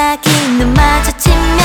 눈 마주치면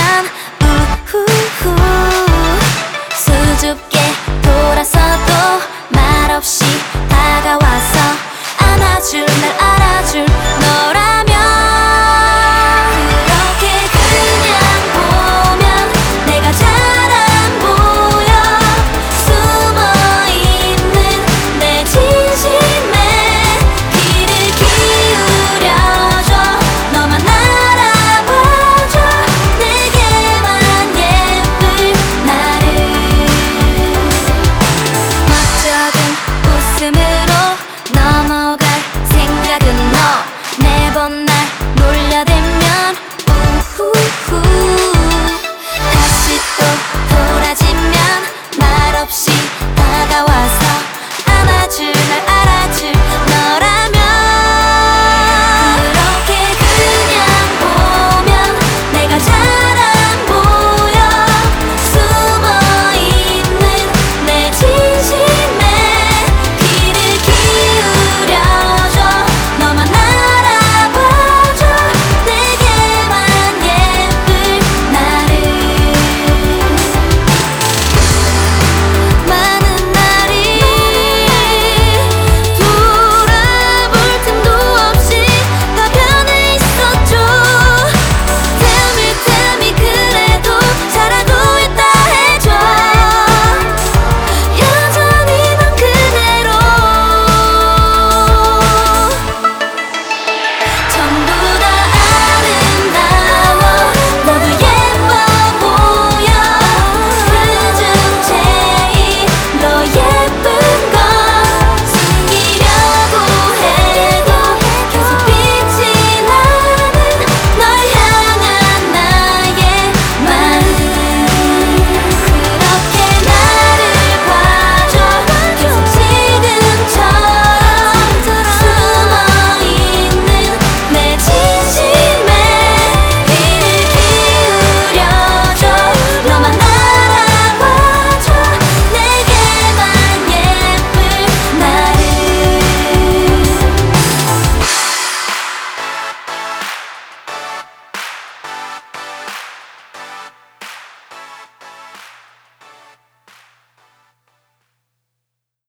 날 놀려대면